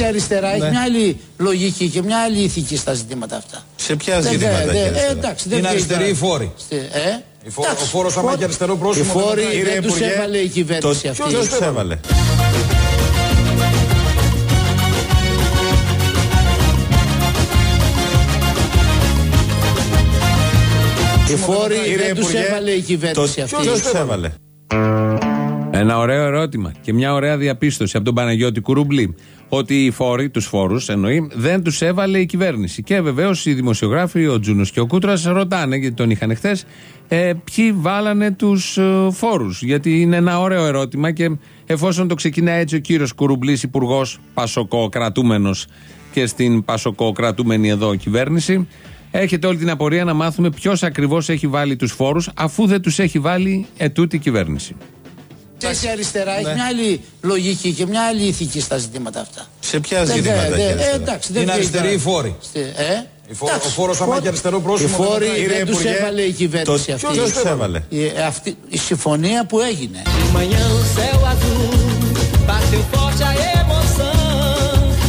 η αριστερά έχει μια άλλη λογική και μια άλλη ηθική στα ζητήματα αυτά. Σε ποια Δεν- ζητήματα δεν- έχει η δεν- αριστερά; ε, εντάξει, δεν Είναι βγαίνει αριστεροί οι τώρα. φόροι; Στη- Ε, Η φόρο- εντάξει, ο φόρος άμα φόροι- έχει αριστερό Οι πρόσημο, φόροι δεν- Κύριε δεν τους Υπουργέ, έβαλε η κυβέρνηση το- αυτή. Ποιος τους έβαλε; Οι φόροι Κύριε δεν τους Υπουργέ, έβαλε η Το κυβέρνηση αυτή. ποιος τους έβαλε. Ένα ωραίο ερώτημα και μια ωραία διαπίστωση από τον Παναγιώτη Κουρούμπλη. Ότι οι φόροι, τους φόρους εννοεί, δεν τους έβαλε η κυβέρνηση. Και βεβαίως οι δημοσιογράφοι, ο Τζούνος και ο Κούτρας, ρωτάνε, γιατί τον είχαν χθες, ε, ποιοι βάλανε τους ε, φόρους. Γιατί είναι ένα ωραίο ερώτημα και εφόσον το ξεκινά έτσι ο κύριος Κουρουμπλής, υπουργός Πασοκό, κρατούμενο και στην Πασοκό κρατούμενη εδώ κυβέρνηση, έχετε όλη την απορία να μάθουμε ποιος ακριβώς έχει βάλει τους φόρους, αφού δεν τους έχει βάλει ετούτη κυβέρνηση. Έχει η αριστερά έχει μια άλλη λογική και μια άλλη ηθική στα ζητήματα αυτά. Σε ποια Δεν- ζητήματα δεν- έχει η ε, αριστερά; εντάξει, δεν Είναι βγαίνει αριστεροί τώρα. οι φόροι; Στη- Ε, Η φόρο- εντάξει, ο φόρος άμα φόροι- έχει αριστερό πρόσημο, Οι δεν φόροι μετράει. Κύριε δεν τους Υπουργέ, έβαλε η κυβέρνηση το- αυτή. ποιος τους έβαλε; Η, ε, αυτή, η συμφωνία που έγινε. Manhã o céu azul bateu forte a emoção.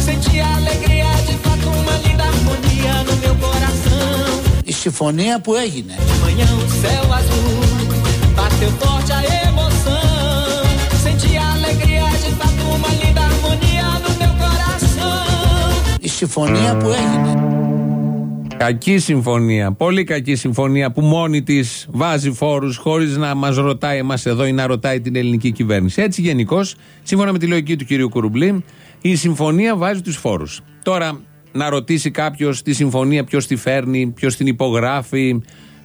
Senti a alegria de fato uma linda harmonia no meu coração. Η συμφωνία που έγινε. Senti a alegria de fato uma linda harmonia no meu coração. Η συμφωνία που έγινε. Κακή συμφωνία. Πολύ κακή συμφωνία που μόνη της βάζει φόρους χωρίς να μας ρωτάει εμάς εδώ ή να ρωτάει την ελληνική κυβέρνηση. Έτσι, γενικώς, σύμφωνα με τη λογική του κυρίου Κουρουμπλή, η συμφωνία βάζει τους φόρους. Τώρα, να ρωτήσει κάποιος τη συμφωνία, ποιος τη φέρνει, ποιος την υπογράφει.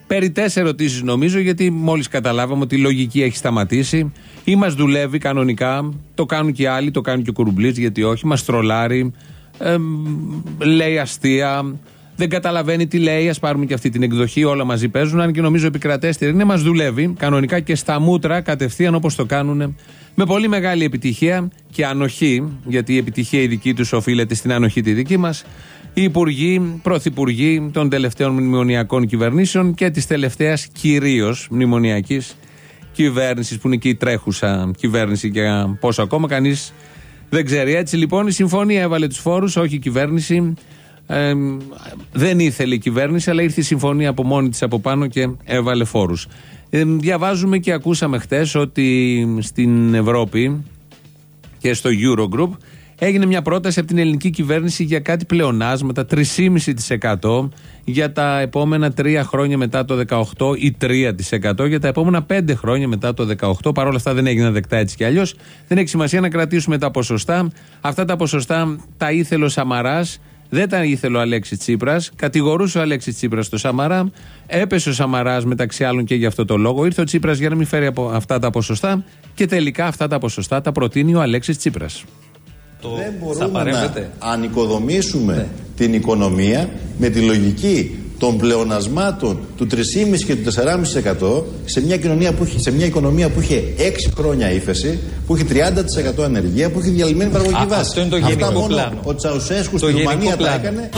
Περιττέ ερωτήσεις νομίζω, γιατί μόλις καταλάβαμε ότι η λογική έχει σταματήσει ή μας δουλεύει κανονικά. Το κάνουν και οι άλλοι, το κάνουν και ο Κουρουμπλή, γιατί όχι, μας τρολάρει, εμ, λέει αστεία, δεν καταλαβαίνει τι λέει. Α πάρουμε και αυτή την εκδοχή. Όλα μαζί παίζουν. Αν και νομίζω επικρατέστερη είναι, μας δουλεύει κανονικά και στα μούτρα κατευθείαν όπως το κάνουν. Με πολύ μεγάλη επιτυχία και ανοχή, γιατί η επιτυχία η δική τους οφείλεται στην ανοχή τη δική μας. Οι υπουργοί, πρωθυπουργοί των τελευταίων μνημονιακών κυβερνήσεων και της τελευταίας κυρίως μνημονιακής κυβέρνησης, που είναι και η τρέχουσα κυβέρνηση και πόσο ακόμα κανείς δεν ξέρει. Έτσι λοιπόν η συμφωνία έβαλε τους φόρους, όχι η κυβέρνηση. Ε, δεν ήθελε η κυβέρνηση, αλλά ήρθε η συμφωνία από μόνη της από πάνω και έβαλε φόρους. Ε, διαβάζουμε και ακούσαμε χτες ότι στην Ευρώπη και στο Eurogroup έγινε μια πρόταση από την ελληνική κυβέρνηση για κάτι πλεονάσματα 3,5% για τα επόμενα τρία χρόνια μετά το 18 ή 3% για τα επόμενα πέντε χρόνια μετά το 18. Παρ' όλα αυτά δεν έγιναν δεκτά έτσι κι αλλιώς. Δεν έχει σημασία να κρατήσουμε τα ποσοστά. Αυτά τα ποσοστά τα ήθελε ο Σαμαράς δεν τα ήθελε ο Αλέξης Τσίπρας. Κατηγορούσε ο Αλέξης Τσίπρας το Σαμαρά. Έπεσε ο Σαμαράς μεταξύ άλλων και για αυτό το λόγο. Ήρθε ο Τσίπρας για να μην φέρει από αυτά τα ποσοστά. Και τελικά αυτά τα ποσοστά τα προτείνει ο Αλέξης Τσίπρας. Δεν μπορούμε να ανοικοδομήσουμε την οικονομία με τη λογική των πλεονασμάτων του 3,5 και του 4,5% σε μια, κοινωνία που έχει, σε μια οικονομία που είχε 6 χρόνια ύφεση, που έχει 30% ανεργία, που έχει διαλυμένη παραγωγική Α, βάση. αυτό είναι το Αυτά γενικό μόνο πλάνο. ο Τσαουσέσκου Το στη γενικό Ρουμανία τα πλάνο. έκανε.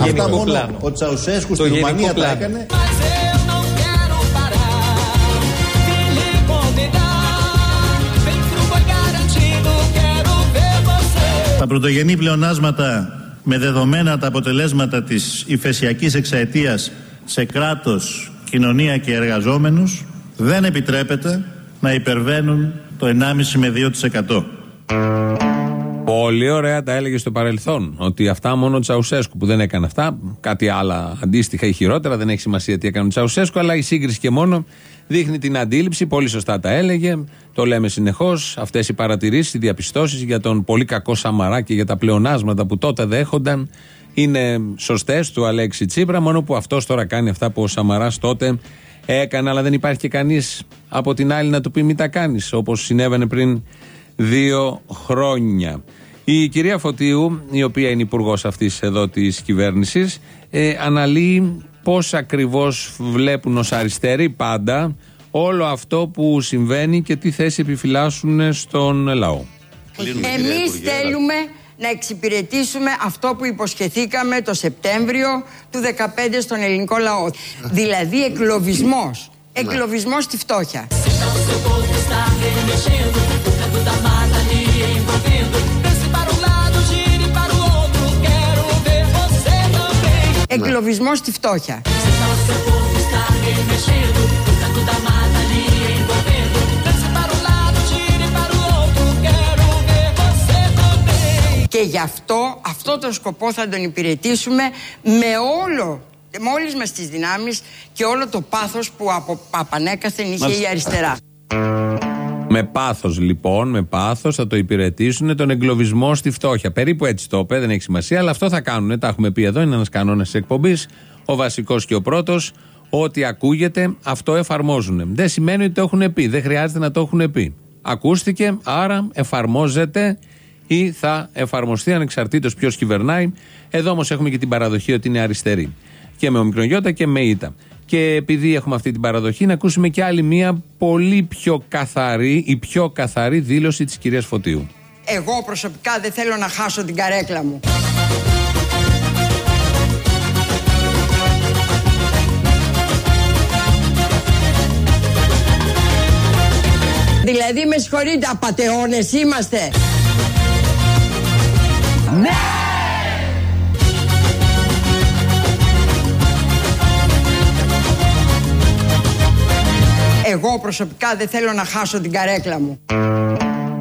Αυτά Γενικό μόνο πλάνο. ο Τσαουσέσκου Το στη γενικό Ρουμανία τα πλάνο. έκανε. Mas eu não quero parar. Vem me convidar. Vem pro boi garantido, quero ver você. Τα πρωτογενή πλεονάσματα με δεδομένα τα αποτελέσματα της ηφαισιακής εξαετίας σε κράτος, κοινωνία και εργαζόμενους δεν επιτρέπεται να υπερβαίνουν το 1,5 με 2%. Πολύ ωραία τα έλεγε στο παρελθόν. Ότι αυτά μόνο ο Τσαουσέσκου που δεν έκανε αυτά. Κάτι άλλα αντίστοιχα ή χειρότερα. Δεν έχει σημασία τι έκανε ο Τσαουσέσκου. Αλλά η σύγκριση και μόνο δείχνει την αντίληψη. Πολύ σωστά τα έλεγε. Το λέμε συνεχώς. Αυτές οι παρατηρήσεις, οι διαπιστώσεις για τον πολύ κακό Σαμαρά και για τα πλεονάσματα που τότε δέχονταν είναι σωστές του Αλέξη Τσίπρα. Μόνο που αυτός τώρα κάνει αυτά που ο Σαμαράς τότε έκανε. Αλλά δεν υπάρχει και κανείς από την άλλη να του πει μην τα κάνεις. Όπως συνέβαινε πριν δύο χρόνια. Η κυρία Φωτίου, η οποία είναι υπουργός αυτής εδώ της κυβέρνησης, ε, αναλύει πώς ακριβώς βλέπουν ως αριστεροί πάντα όλο αυτό που συμβαίνει και τι θέση επιφυλάσσουν στον λαό. Κλείνουμε, κυρία Εμείς Υπουργέ, θέλουμε να εξυπηρετήσουμε αυτό που υποσχεθήκαμε το Σεπτέμβριο του 2015 στον ελληνικό λαό. Δηλαδή εκλοβισμός. Εκλοβισμός στη φτώχεια. Εκλοβισμός στη φτώχεια. Και γι' αυτό, αυτό το σκοπό θα τον υπηρετήσουμε με όλο με όλες μας τις δυνάμεις και όλο το πάθος που από απανέκαθεν είχε η αριστερά. Με πάθος λοιπόν, με πάθος θα το υπηρετήσουν τον εγκλωβισμό στη φτώχεια. Περίπου έτσι το είπε, δεν έχει σημασία, αλλά αυτό θα κάνουν. Τα έχουμε πει εδώ, είναι ένας κανόνας τη εκπομπής. Ο βασικός και ο πρώτος. Ό,τι ακούγεται, αυτό εφαρμόζουν. Δεν σημαίνει ότι το έχουν πει, δεν χρειάζεται να το έχουν πει. Ακούστηκε, άρα εφαρμόζεται ή θα εφαρμοστεί ανεξαρτήτως ποιος κυβερνάει. Εδώ όμως έχουμε και την παραδοχή ότι είναι αριστερή. Και με ομικρογιώτα και με ήττα. Και επειδή έχουμε αυτή την παραδοχή, να ακούσουμε και άλλη μία πολύ πιο καθαρή, η πιο καθαρή δήλωση της κυρίας Φωτίου. Εγώ προσωπικά δεν θέλω να χάσω την καρέκλα μου. Δηλαδή με συγχωρείτε απατεώνες είμαστε. Ναι! Εγώ προσωπικά δεν θέλω να χάσω την καρέκλα μου.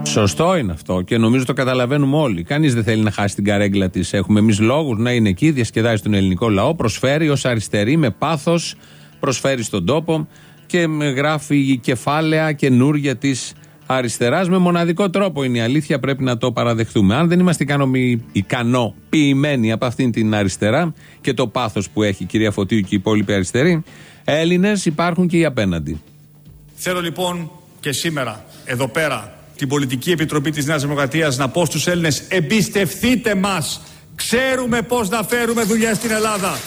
Σωστό είναι αυτό και νομίζω το καταλαβαίνουμε όλοι. Κανείς δεν θέλει να χάσει την καρέκλα της. Έχουμε εμείς λόγους να είναι εκεί, διασκεδάζει τον ελληνικό λαό, προσφέρει ως αριστερή με πάθος, προσφέρει στον τόπο και γράφει κεφάλαια καινούργια της αριστεράς με μοναδικό τρόπο. Είναι η αλήθεια, πρέπει να το παραδεχτούμε. Αν δεν είμαστε ικανοποιημένοι από αυτήν την αριστερά και το πάθος που έχει η κυρία Φωτίου και οι υπόλοιποι αριστεροί, Έλληνες υπάρχουν και οι απέναντι. Θέλω λοιπόν και σήμερα εδώ πέρα την Πολιτική Επιτροπή της Νέας Δημοκρατίας να πω στους Έλληνες εμπιστευτείτε μας. Ξέρουμε πώς να φέρουμε δουλειά στην Ελλάδα.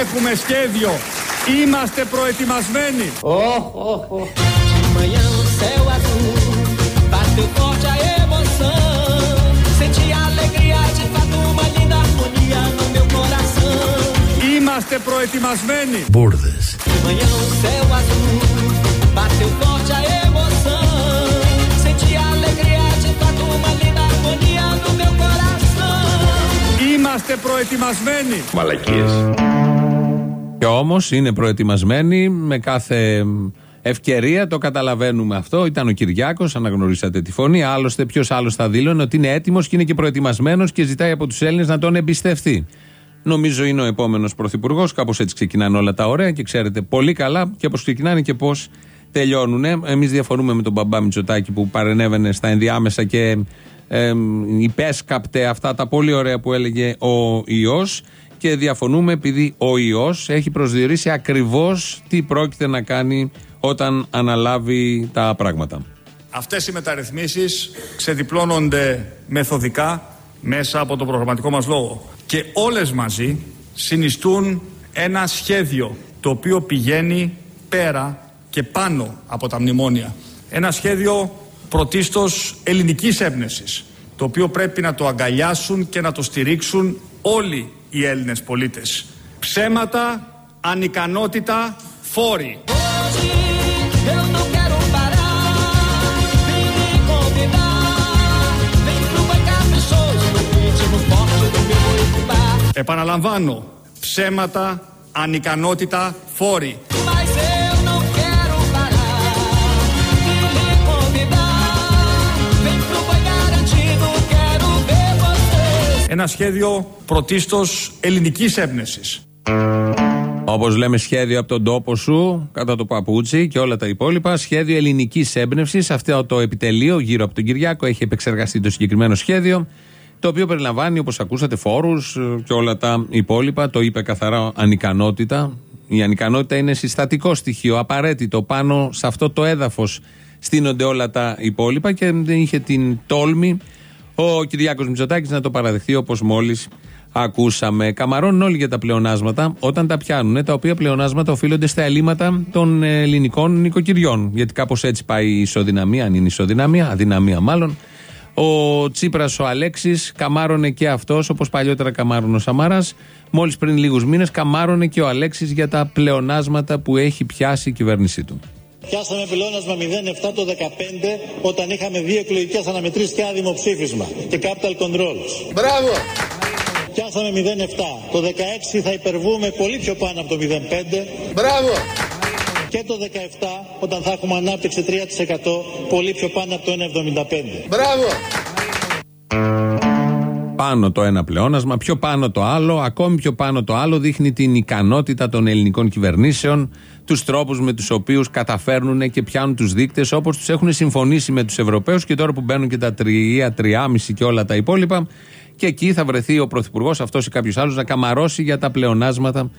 Έχουμε σχέδιο. Είμαστε προετοιμασμένοι. Είμαστε προετοιμασμένοι. Μπούρδες. No meu coração. Είμαστε προετοιμασμένοι. Μαλακίες. Και όμως είναι προετοιμασμένοι με κάθε ευκαιρία, το καταλαβαίνουμε αυτό. Ήταν ο Κυριάκος, αναγνωρίσατε τη φωνή. Άλλωστε, ποιος άλλος θα δήλωνε ότι είναι έτοιμος και είναι και προετοιμασμένος και ζητάει από τους Έλληνες να τον εμπιστευτεί. Νομίζω είναι ο επόμενος πρωθυπουργός. Κάπως έτσι ξεκινάνε όλα τα ωραία και ξέρετε πολύ καλά και πώ ξεκινάνε και πώς τελειώνουν. Εμείς διαφωνούμε με τον μπαμπά Μητσοτάκη που παρενέβαινε στα ενδιάμεσα και ε, υπέσκαπτε αυτά τα πολύ ωραία που έλεγε ο ιός. Και διαφωνούμε επειδή ο ιός έχει προσδιορίσει ακριβώς τι πρόκειται να κάνει όταν αναλάβει τα πράγματα. Αυτές οι μεταρρυθμίσεις ξεδιπλώνονται μεθοδικά μέσα από το προγραμματικό μας λόγο και όλες μαζί συνιστούν ένα σχέδιο το οποίο πηγαίνει πέρα και πάνω από τα μνημόνια. Ένα σχέδιο πρωτίστως ελληνικής έμπνευσης, το οποίο πρέπει να το αγκαλιάσουν και να το στηρίξουν όλοι οι Έλληνες πολίτες. Ψέματα, ανικανότητα, φόροι. Επαναλαμβάνω, ψέματα, ανικανότητα, φόροι. ένα σχέδιο πρωτίστως ελληνικής έμπνευσης. Όπως λέμε, σχέδιο από τον τόπο σου, κατά το παπούτσι και όλα τα υπόλοιπα. Σχέδιο ελληνικής έμπνευσης. Αυτό το επιτελείο γύρω από τον Κυριάκο έχει επεξεργαστεί το συγκεκριμένο σχέδιο. Το οποίο περιλαμβάνει, όπως ακούσατε, φόρους και όλα τα υπόλοιπα. Το είπε καθαρά ανικανότητα. Η ανικανότητα είναι συστατικό στοιχείο, απαραίτητο. Πάνω σε αυτό το έδαφος στείνονται όλα τα υπόλοιπα και δεν είχε την τόλμη ο Κυριάκος Μητσοτάκης να το παραδεχθεί όπως μόλις ακούσαμε. Καμαρώνουν όλοι για τα πλεονάσματα όταν τα πιάνουν, τα οποία πλεονάσματα οφείλονται στα ελλείμματα των ελληνικών νοικοκυριών. Γιατί κάπως έτσι πάει η ισοδυναμία, αν είναι ισοδυναμία, αδυναμία μάλλον. Ο Τσίπρας, ο Αλέξης, καμάρωνε και αυτός, όπως παλιότερα καμάρωνε ο Σαμάρας. Μόλις πριν λίγους μήνες, καμάρωνε και ο Αλέξης για τα πλεονάσματα που έχει πιάσει η κυβέρνησή του. Πιάσαμε πλεόνασμα 0,7 το 2015 όταν είχαμε δύο εκλογικές αναμετρήσεις και ένα δημοψήφισμα και capital controls. Μπράβο! Πιάσαμε 0,7. Το 16 θα υπερβούμε πολύ πιο πάνω από το 0,5. Μπράβο! Και το 17 όταν θα έχουμε ανάπτυξη 3% πολύ πιο πάνω από το 1,75. Μπράβο! Πάνω το ένα πλεόνασμα, πιο πάνω το άλλο, ακόμη πιο πάνω το άλλο δείχνει την ικανότητα των ελληνικών κυβερνήσεων, τους τρόπους με τους οποίους καταφέρνουν και πιάνουν τους δείκτες όπως τους έχουν συμφωνήσει με τους Ευρωπαίους και τώρα που μπαίνουν και τα 3, 3,5 και όλα τα υπόλοιπα. Και εκεί θα βρεθεί ο Πρωθυπουργός, αυτός ή κάποιος άλλος, να καμαρώσει για τα πλεονάσματα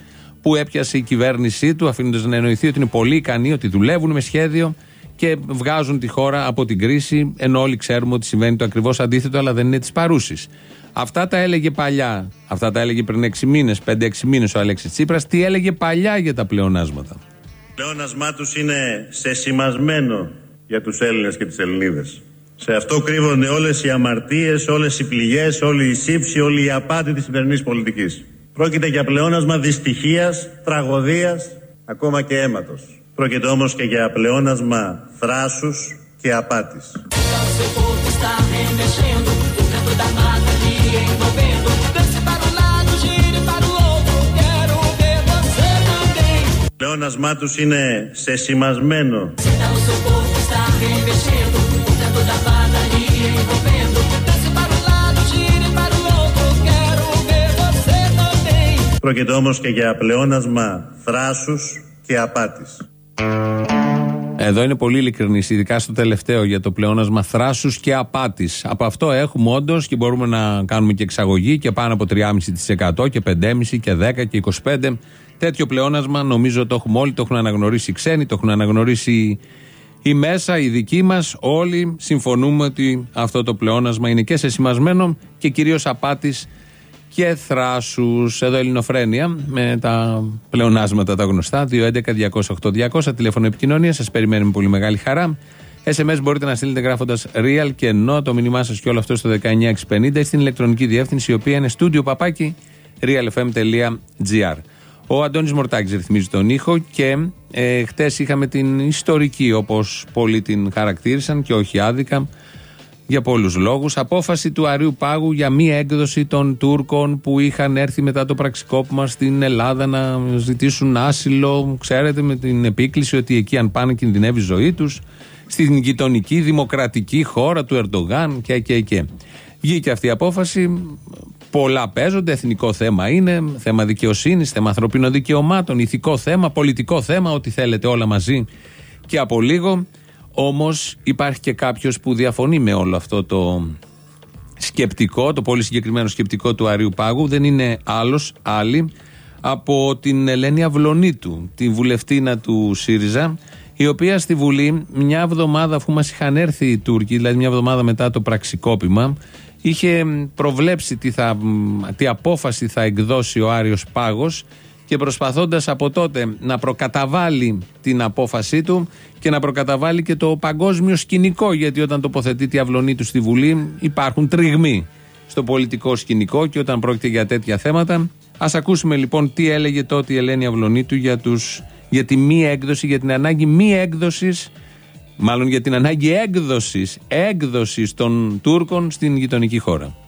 που έπιασε η κυβέρνησή του, αφήνοντας να εννοηθεί ότι είναι πολύ ικανοί, ότι δουλεύουν με σχέδιο και βγάζουν τη χώρα από την κρίση, ενώ όλοι ξέρουμε ότι συμβαίνει το ακριβώς αντίθετο, αλλά δεν είναι της παρούσης. Αυτά τα έλεγε παλιά. Αυτά τα έλεγε πριν 6 μήνες, 5-6 μήνες ο Αλέξης Τσίπρας. Τι έλεγε παλιά για τα πλεονάσματα. πλεόνασμά τους είναι σεσημασμένο για τους Έλληνες και τις Ελληνίδες. Σε αυτό κρύβονται όλες οι αμαρτίες, όλες οι πληγές, όλη η σύψη, όλη η απάτη της σημερινής πολιτικής. Πρόκειται για πλεόνασμα δυστυχίας, τραγωδίας, ακόμα και αίματος. Πρόκειται όμως και για πλεόνασμα θράσους και απάτης. Seu corpo está remexendo, Πρόκειται όμως και για πλεόνασμα θράσους και απάτης. Εδώ είναι πολύ ειλικρινής, ειδικά στο τελευταίο για το πλεόνασμα θράσους και απάτης. Από αυτό έχουμε όντως και μπορούμε να κάνουμε και εξαγωγή και πάνω από 3,5% και 5,5% και 10% και 25%. Τέτοιο πλεόνασμα νομίζω το έχουμε όλοι, το έχουν αναγνωρίσει οι ξένοι, το έχουν αναγνωρίσει οι μέσα, οι δικοί μας. Όλοι συμφωνούμε ότι αυτό το πλεόνασμα είναι και σεσημασμένο και κυρίως απάτης και θράσους. Εδώ Ελληνοφρένεια με τα πλεονάσματα τα γνωστά. 211-208-200 τηλέφωνο επικοινωνίας. Σας περιμένουμε πολύ μεγάλη χαρά. SMS μπορείτε να στείλετε γράφοντας real και ενώ το μήνυμά σας και όλο αυτό στο 19650 στην ηλεκτρονική διεύθυνση η οποία είναι studio παπάκι realfm.gr. Ο Αντώνης Μορτάκης ρυθμίζει τον ήχο και ε, χτες είχαμε την ιστορική όπως πολλοί την χαρακτήρισαν και όχι άδικα για πολλούς λόγους. Απόφαση του Αρίου Πάγου για μία έκδοση των Τούρκων που είχαν έρθει μετά το πραξικόπημα στην Ελλάδα να ζητήσουν άσυλο. Ξέρετε, με την επίκληση ότι εκεί, αν πάνε, κινδυνεύει η ζωή τους. Στην γειτονική δημοκρατική χώρα του Ερντογάν και και και. Βγήκε αυτή η απόφαση. Πολλά παίζονται. Εθνικό θέμα είναι. Θέμα δικαιοσύνης, θέμα ανθρωπίνων δικαιωμάτων, ηθικό θέμα, πολιτικό θέμα. Ό,τι θέλετε όλα μαζί και από λίγο. Όμως υπάρχει και κάποιος που διαφωνεί με όλο αυτό το σκεπτικό, το πολύ συγκεκριμένο σκεπτικό του Αρίου Πάγου. Δεν είναι άλλος, άλλη από την Ελένη Αυλονίτου, τη βουλευτήνα του ΣΥΡΙΖΑ, η οποία στη Βουλή μια εβδομάδα αφού μας είχαν έρθει οι Τούρκοι, δηλαδή μια εβδομάδα μετά το πραξικόπημα, είχε προβλέψει τι, θα, τι απόφαση θα εκδώσει ο Άριος Πάγος και προσπαθώντας από τότε να προκαταβάλει την απόφασή του και να προκαταβάλει και το παγκόσμιο σκηνικό γιατί όταν τοποθετεί η αυλωνή του στη Βουλή υπάρχουν τριγμοί στο πολιτικό σκηνικό και όταν πρόκειται για τέτοια θέματα ας ακούσουμε λοιπόν τι έλεγε τότε η Ελένη Αυλωνίτου για, τους, για τη μη έκδοση, για την ανάγκη μη έκδοσης μάλλον για την ανάγκη έκδοσης έκδοσης των Τούρκων στην γειτονική χώρα.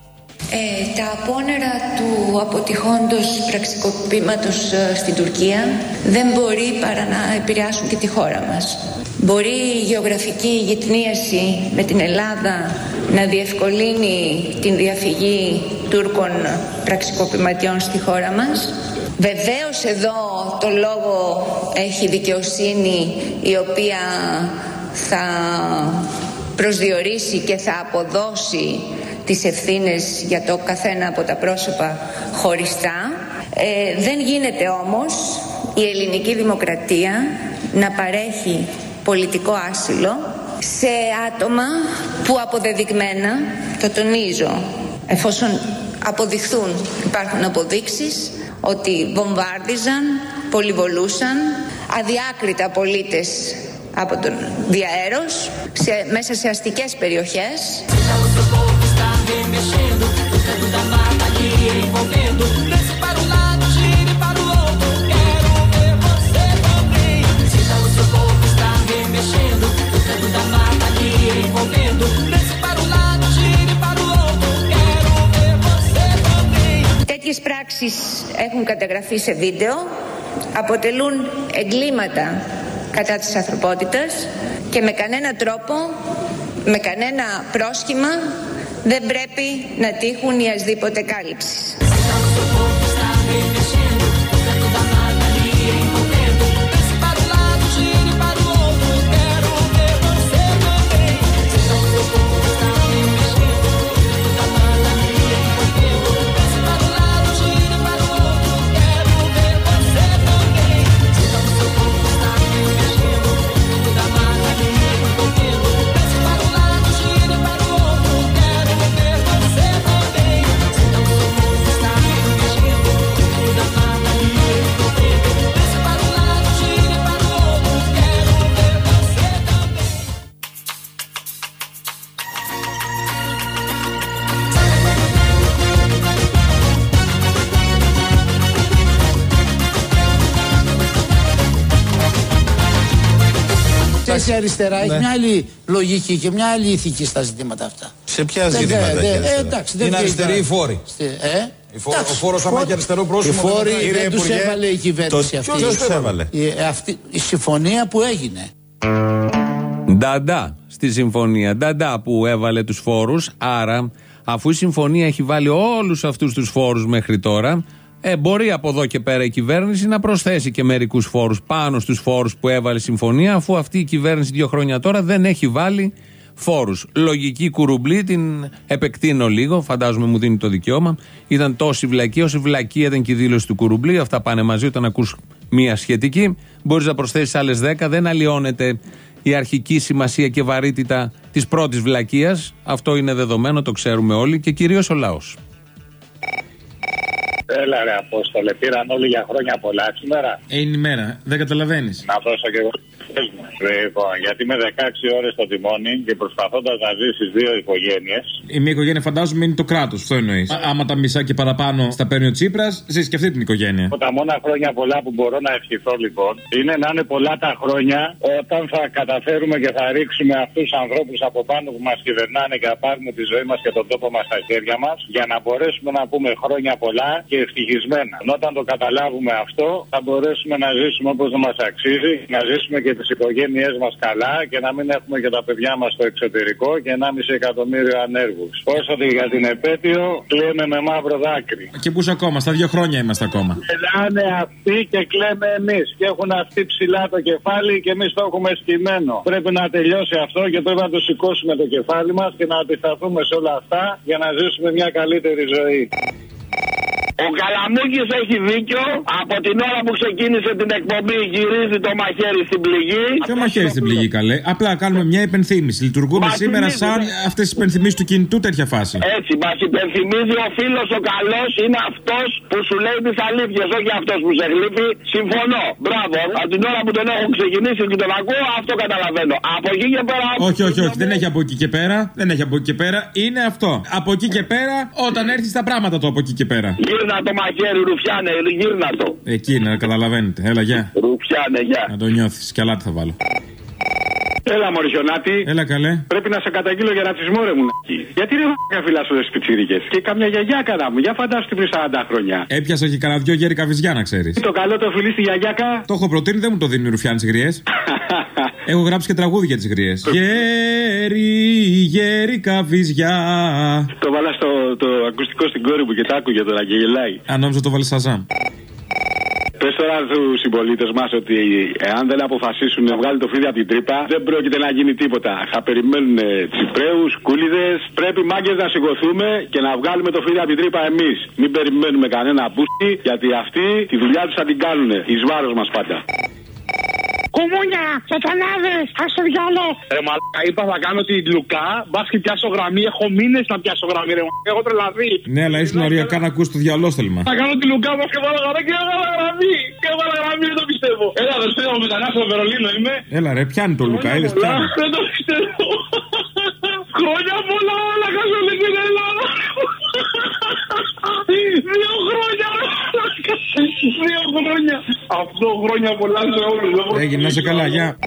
Ε, τα απόνερα του αποτυχώντος πραξικοπήματος ε, στην Τουρκία δεν μπορεί παρά να επηρεάσουν και τη χώρα μας. Μπορεί η γεωγραφική γυτνίαση με την Ελλάδα να διευκολύνει την διαφυγή Τούρκων πραξικοπηματιών στη χώρα μας. Βεβαίως εδώ το λόγο έχει δικαιοσύνη η οποία θα προσδιορίσει και θα αποδώσει τις ευθύνες για το καθένα από τα πρόσωπα χωριστά. Ε, δεν γίνεται όμως η ελληνική δημοκρατία να παρέχει πολιτικό άσυλο σε άτομα που αποδεδειγμένα, το τονίζω, εφόσον αποδειχθούν, υπάρχουν αποδείξεις ότι βομβάρδιζαν, πολυβολούσαν, αδιάκριτα πολίτες από τον διαέρος σε, μέσα σε αστικές περιοχές. Τέτοιες πράξεις έχουν καταγραφεί σε βίντεο, αποτελούν εγκλήματα κατά της ανθρωπότητας και με κανένα τρόπο, με κανένα πρόσχημα δεν πρέπει να τύχουν οι ασδήποτε κάλυψεις. Αριστερά έχει μια άλλη λογική και μια άλλη ηθική στα ζητήματα αυτά. Σε ποια Δεν- ζητήματα δεν- έχει ε, αριστερά; εντάξει, δεν Είναι βγαίνει αριστεροί τώρα. οι φόροι; Στη- Ε, Η φο- εντάξει, ο φόρος άμα φόρ- έχει αριστερό πρόσωπο, Οι φόροι δεν Κύριε δεν τους Υπουργέ, έβαλε η κυβέρνηση το- αυτή. ποιος τους έβαλε; Η, ε, αυτή. Η συμφωνία που έγινε. Νταντά στη συμφωνία. Νταντά που έβαλε τους φόρους. Άρα, αφού η συμφωνία έχει βάλει όλους αυτούς τους φόρους μέχρι τώρα, ε, μπορεί από εδώ και πέρα η κυβέρνηση να προσθέσει και μερικούς φόρους πάνω στους φόρους που έβαλε η συμφωνία, αφού αυτή η κυβέρνηση δύο χρόνια τώρα δεν έχει βάλει φόρους. Λογική κουρουμπλή, την επεκτείνω λίγο, φαντάζομαι μου δίνει το δικαίωμα. Ήταν τόση βλακία, όσο βλακία ήταν και η δήλωση του κουρουμπλή. Αυτά πάνε μαζί όταν ακούς μία σχετική. Μπορείς να προσθέσεις άλλες 10, δεν αλλοιώνεται η αρχική σημασία και βαρύτητα της πρώτης βλακεία. Αυτό είναι δεδομένο, το ξέρουμε όλοι και κυρίως ο λαός. Έλα ρε Απόστολε, πήραν όλοι για χρόνια πολλά σήμερα. Ε, είναι η μέρα, δεν καταλαβαίνεις. Να δώσω και εγώ τις μου. Λοιπόν, γιατί με 16 ώρες στο τιμόνι και προσπαθώντας να ζήσεις δύο οικογένειες, Η μία οικογένεια φαντάζομαι είναι το κράτος, αυτό εννοείς. Άμα τα μισά και παραπάνω στα παίρνει ο Τσίπρας, ζει και αυτή την οικογένεια. από τα μόνα χρόνια πολλά που μπορώ να ευχηθώ λοιπόν, είναι να είναι πολλά τα χρόνια όταν θα καταφέρουμε και θα ρίξουμε αυτούς τους ανθρώπους από πάνω που μας κυβερνάνε και θα πάρουμε τη ζωή μας και τον τόπο μας στα χέρια μας, για να μπορέσουμε να πούμε χρόνια πολλά και ευτυχισμένα. Όταν το καταλάβουμε αυτό, θα μπορέσουμε να ζήσουμε όπως μας αξίζει, να ζήσουμε και τις οικογένειές μας καλά και να μην έχουμε και τα παιδιά μας στο εξωτερικό και 1,5 εκατομμύριο ανέργους. Όσο και για την επέτειο, κλαίμε με μαύρο δάκρυ. Και πού ακόμα, στα δύο χρόνια είμαστε ακόμα. Μιλάνε αυτοί και κλαίμε εμείς. Και έχουν αυτοί ψηλά το κεφάλι και εμείς το έχουμε σκυμμένο. Πρέπει να τελειώσει αυτό και πρέπει να το σηκώσουμε το κεφάλι μας και να αντισταθούμε σε όλα αυτά για να ζήσουμε μια καλύτερη ζωή. Ο Καλαμούκης έχει δίκιο. Από την ώρα που ξεκίνησε την εκπομπή γυρίζει το μαχαίρι στην πληγή. Ποιο μαχαίρι στην πληγή, καλέ; Απλά κάνουμε μια υπενθύμηση. Λειτουργούμε Μας σήμερα θυμίζει, σαν ναι. αυτές τις υπενθυμίσεις του κινητού τέτοια φάση. Έτσι, μας υπενθυμίζει ο φίλος ο καλός είναι αυτός που σου λέει τις αλήθειες, όχι αυτός που σε γλύφει. Συμφωνώ. Μπράβο. Από την ώρα που τον έχω ξεκινήσει και τον ακούω, αυτό καταλαβαίνω. Από εκεί και πέρα. Όχι, όχι, όχι. Δεν έχει από εκεί και πέρα. Δεν έχει από εκεί και πέρα. Είναι αυτό. Από εκεί και πέρα, όταν έρθει στα πράγματα το από εκεί και πέρα. Γύρνα το μαχαίρι, ρουφιάνε, γύρνα το. Εκεί να καταλαβαίνετε. Έλα, γεια. Ρουφιάνε, γεια. Να το νιώθεις. Και άλλα τι θα βάλω. Έλα, Μωρισιονάτη. Έλα, καλέ. Πρέπει να σε καταγγείλω για ρατσισμό, ρε μου. Γιατί δεν θα φυλάς όλες τις πιτσίρικε. Και καμιά γιαγιά κατά μου. Για φαντάσου πριν 40 χρόνια. Έπιασα και κανένα δυο γέρικα βυζιά να ξέρεις. Το καλό το φιλί στη γιαγιάκα; Το έχω προτείνει, δεν μου το δίνει η Ρουφιάνη τις γριές. Έχω γράψει και τραγούδι για τις γριές. Γέρι, γέρικα βυζιά. Το βάλα στο το ακουστικό στην κόρη μου και τα άκουγε τώρα και γελάει. Αν νόμιζα το βάλει Σαζάμ. Πες τώρα στους συμπολίτες μας ότι εάν δεν αποφασίσουν να βγάλουν το φίδι από την τρύπα, δεν πρόκειται να γίνει τίποτα. Θα περιμένουν τσιπρέους, κούλιδες. Πρέπει μάγκες να σηκωθούμε και να βγάλουμε το φίδι από την τρύπα εμείς. Μην περιμένουμε κανένα μπούστι, γιατί αυτοί τη δουλειά τους θα την κάνουν. Εις βάρος μας πάντα. Κουμούνια, σατανάδε, α το διάλο. Ρε μαλάκα, είπα θα κάνω τη Λουκά, μπας και πιάσω γραμμή. Έχω μήνες να πιάσω γραμμή, ρε μαλάκα. Έχω τρελαθεί. Ναι, αλλά ήσουν οριακά να ακούσει το διαλόστελμα. Θα κάνω τη Λουκά, μπας και βάλω γραμμή και έβαλα γραμμή. Και έβαλα γραμμή, δεν το πιστεύω. Έλα, δεν πιστεύω, μετανάστα στο Βερολίνο είμαι. Έλα ρε, πιάνει το Λουκά, είδες πιάνει. Δεν το πιστεύω. Χρόνια πολλά, όλα κάτω όλη την Ελλάδα. Δύο χρόνια. Δύο χρόνια. Αυτό χρόνια πολλά σε όλους. Έγινε, να σε καλά, γεια.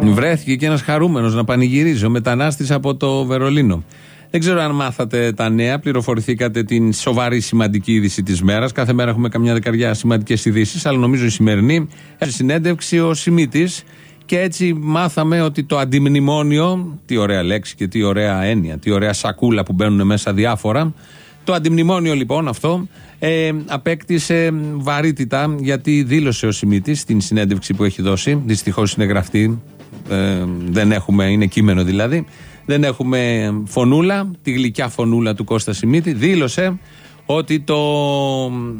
Βρέθηκε και ένας χαρούμενος να πανηγυρίζει, ο μετανάστης από το Βερολίνο. Δεν ξέρω αν μάθατε τα νέα, πληροφορηθήκατε την σοβαρή σημαντική είδηση της μέρας. Κάθε μέρα έχουμε καμιά δεκαριά σημαντικές ειδήσεις, αλλά νομίζω η σημερινή. Έχει συνέντευξη ο Σιμίτης και έτσι μάθαμε ότι το αντιμνημόνιο, τι ωραία λέξη και τι ωραία έννοια, τι ωραία σακούλα που μπαίνουν μέσα διάφορα. Το αντιμνημόνιο λοιπόν αυτό ε, απέκτησε βαρύτητα γιατί δήλωσε ο Σιμίτης στην συνέντευξη που έχει δώσει. Δυστυχώς είναι γραφτή, ε, δεν έχουμε, είναι κείμενο δηλαδή. Δεν έχουμε φωνούλα, τη γλυκιά φωνούλα του Κώστα Σιμίτη. Δήλωσε ότι το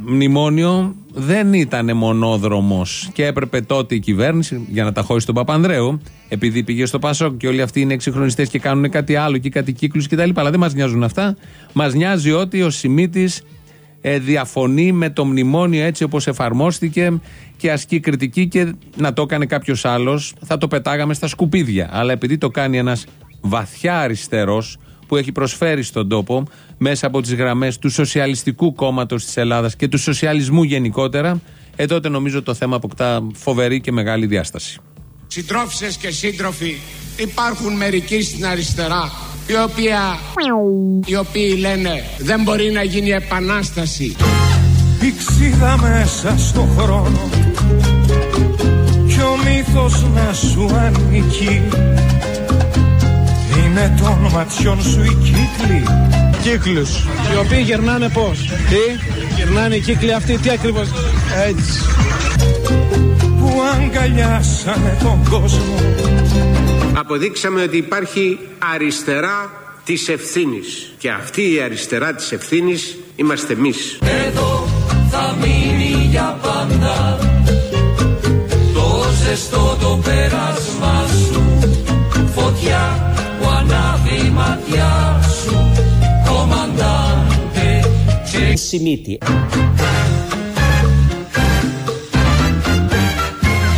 μνημόνιο δεν ήταν μονόδρομος και έπρεπε τότε η κυβέρνηση για να τα χώσει τον Παπανδρέου επειδή πήγε στο Πασόκ και όλοι αυτοί είναι εξυγχρονιστές και κάνουν κάτι άλλο και κάτι κύκλους κτλ. Αλλά δεν μας νοιάζουν αυτά. Μας νοιάζει ότι ο Σιμίτης ε, διαφωνεί με το μνημόνιο έτσι όπως εφαρμόστηκε και ασκεί κριτική και να το έκανε κάποιος άλλος θα το πετάγαμε στα σκουπίδια. Αλλά επειδή το κάνει ένας βαθιά αριστερός που έχει προσφέρει στον τόπο μέσα από τις γραμμές του σοσιαλιστικού κόμματος της Ελλάδας και του σοσιαλισμού γενικότερα, ε τότε νομίζω το θέμα αποκτά φοβερή και μεγάλη διάσταση. Συντρόφισσες και σύντροφοι, υπάρχουν μερικοί στην αριστερά οι, οποία, οι οποίοι λένε δεν μπορεί να γίνει επανάσταση. Πηξίδα μέσα στο χρόνο Κι ο μύθος να σου ανήκει Είναι των ματιών σου οι κύκλοι. Κύκλους. Οι οποίοι γερνάνε πώς; Τι; Γερνάνε οι κύκλοι αυτοί τι ακριβώς; Έτσι. Που αγκαλιάσανε τον κόσμο. Αποδείξαμε ότι υπάρχει αριστερά της ευθύνης. Και αυτή η αριστερά της ευθύνης είμαστε εμείς. Εδώ θα μείνει για πάντα Το ζεστό το πέρασμα Σιμίτη.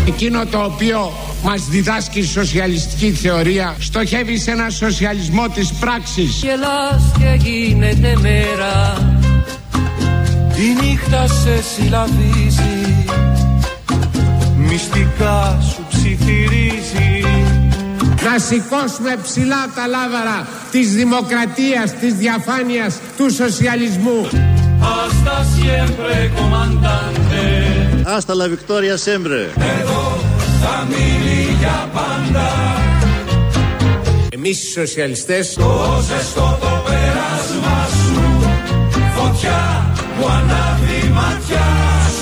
Εκείνο το οποίο μας διδάσκει η σοσιαλιστική θεωρία στοχεύει σε ένα σοσιαλισμό της πράξης. Γελάς και γίνεται μέρα Η νύχτα σε συλλαβίζει Μυστικά σου ψιθυρίζει Να σηκώσουμε ψηλά τα λάβαρα της δημοκρατίας, της διαφάνειας, του σοσιαλισμού. Hasta siempre comandante Hasta la victoria siempre. Εδώ θα μείνει για πάντα. Εμείς οι σοσιαλιστές Το ζεστό το πέρασμα σου. Φωτιά που ανάβει η ματιά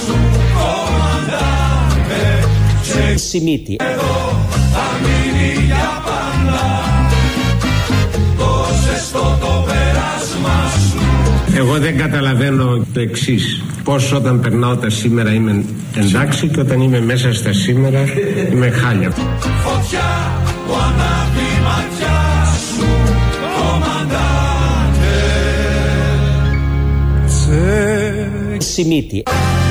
σου. Κομμαντάμε και Σιμίτη. εδώ θα Εγώ δεν καταλαβαίνω το εξής. Πώς όταν περνάω τα σήμερα είμαι εντάξει και όταν είμαι μέσα στα σήμερα είμαι χάλια. Φωτιά που ανάβει η ματιά σου Κομμαντάμε Σιμίτη. Ξέρεις,